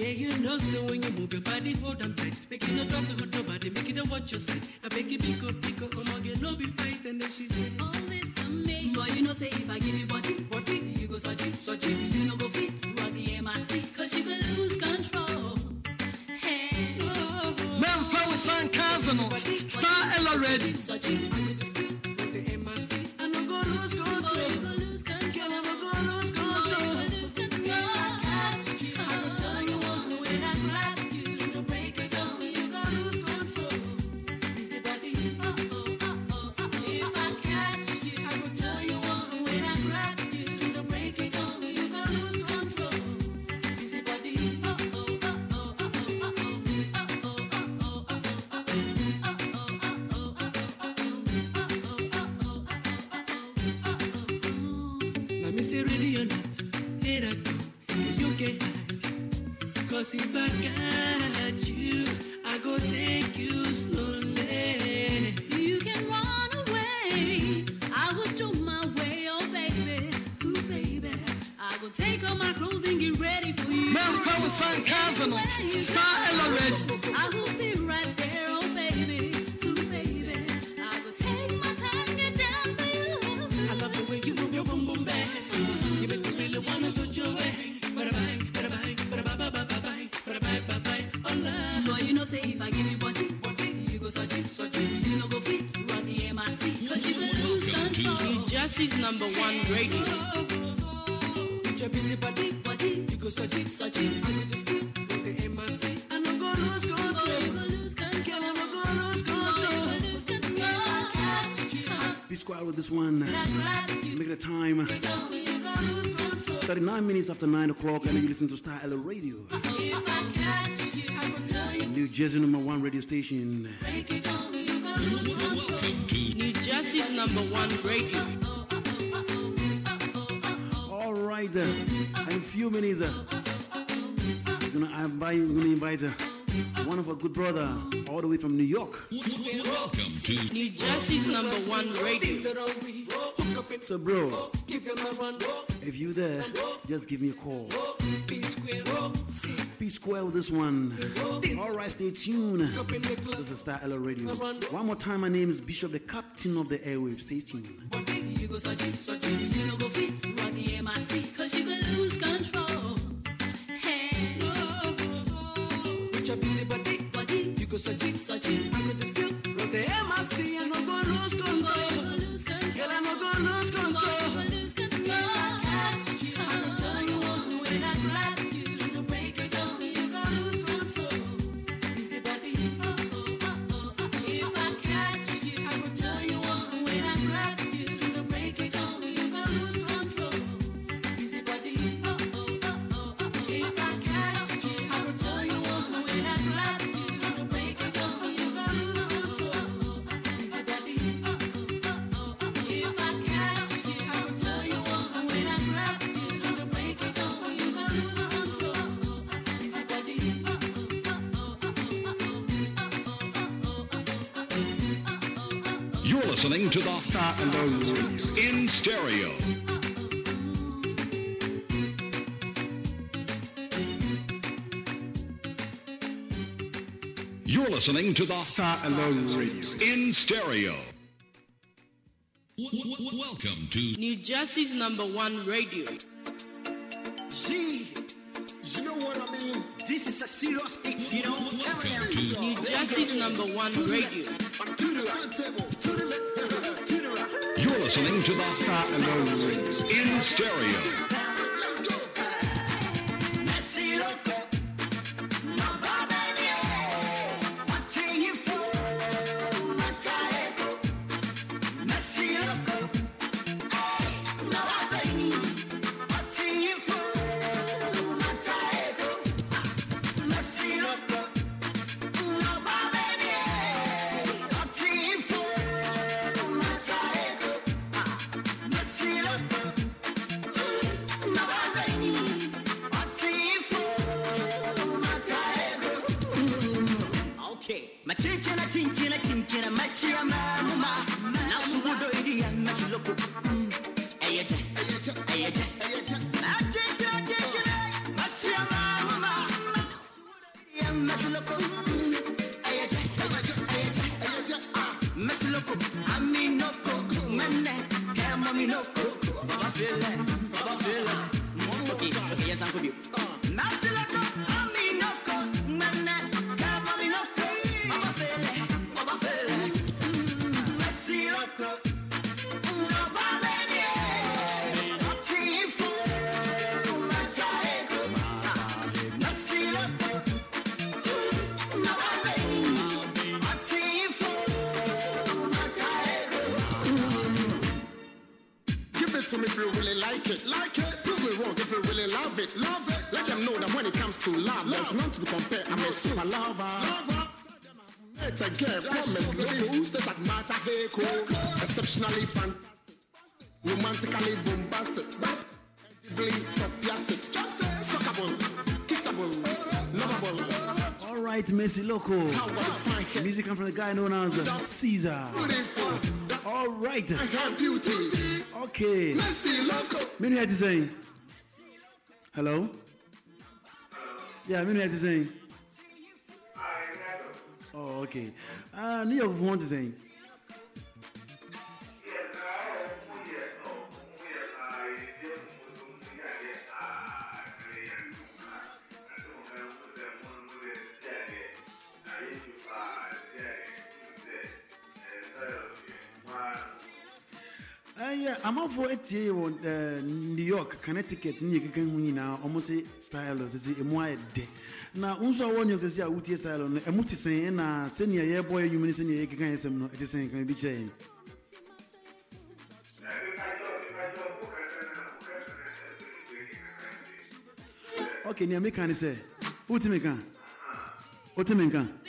Yeah, you know, so when you move your body, hold them tight. Make it no talk to hurt nobody, make it a watch your side. I beg you, pick up, pick up, I'm get no be fight. And then she said, All this me. Boy, you know, say if I give you body, Body, you go search it, search it. You know, go fit, rock the MIC, cause you could lose control. Hey, Men from San Casino, Star Ella Ready. Me ready or not, here I go. You can hide. Cause if I got you, I go take you slowly. You can run away. I will do my way, oh baby, ooh baby. I will take off my clothes and get ready for you. Men from San Casino, Star Ella. I will be Overseas number one radio. Be square with this one. Make the time. 39 minutes after 9 o'clock, and you listen to Star Ella Radio. New Jersey number one radio station. New Jersey's number one radio. All right, uh, in a few minutes, uh, we're gonna invite, we're gonna invite uh, one of our good brother all the way from New York. Welcome to New Jersey's number one radio. Things that are we hook up it, So, bro, give them a run. if you there, just give me a call. Be square, C Be square with this one. All right, stay tuned. up in the club. This is Star Ella Radio. One more time, my name is Bishop, the captain of the airwaves. Stay tuned near my cause you could lose control. Hey. With your busy body, body, you You're listening to the Star Ella Radio. In Stereo. You're listening to the Star Ella Radio. In Stereo. Welcome to New Jersey's number one radio. Gee, you know what I mean? This is a serious hit, you know? Welcome to New Jersey's number one radio. In Stereo. feeling. To me if you really like it. Like it. Prove me wrong if you really love it. Love it. Let them know that when it comes to love, there's none to be compared. I'm a super lover. Lover. It's a girl, promise, loco, step like Marta Heiko. Exceptionally fantastic. Romantically bombastic. Incredibly topiastic. Suckable. Kissable. Right, Messi Loco. Music comes from the guy known as Caesar. All right. Okay. Minu had to say. Hello? Yeah, Minu had to say. Oh, okay. Uh, New York want to say. Uh, yeah, I'm out for it here on uh, New York, Connecticut, New York, now almost say style of the MY day. Now, also, I want you to see a Uti style on a multi saying, uh, send your air boy, you mean, send your can some, it is saying, can be changed. Okay, near me can say, Utimika. Utimika. Indeed.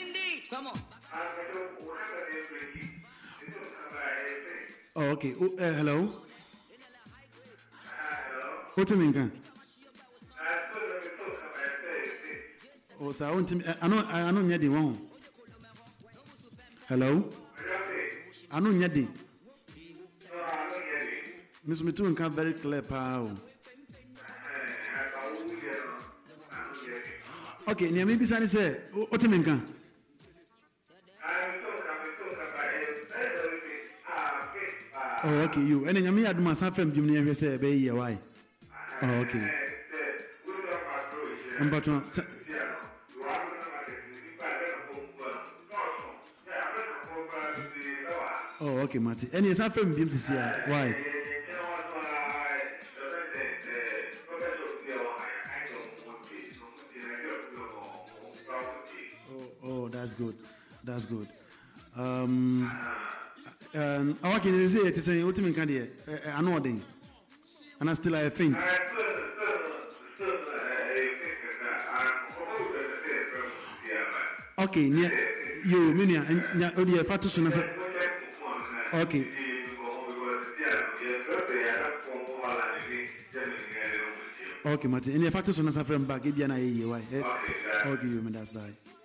Oh, okay. Oh, uh, hello? Utimika. Oh, so I want to, I know, I know, Nyadi, one. Hello? I know, Nyadi. Miss Mitu nka very clear paa o. Okay, nea mi bisa ni sɛ o o Oh, okay, you. Adum asan fɛn bi mu ni ɛhwɛ sɛ ɛbɛyɛ yɛ waaye. Oh, okay. Mpatɔ sɛ. Oh, okay, Mati. Ɛna yɛ san fɛn bi mu sisi a waaye. Oh, that's good. That's good. Um, um, I work in the say it is saying what you mean can you I know then. And I still I faint. Okay, nya yo minia nya odi oh, e fatu so na sa Okay. Okay, Martin. And if I to so na sa friend back, if you na ye why. Eh, okay, you mean that's bye.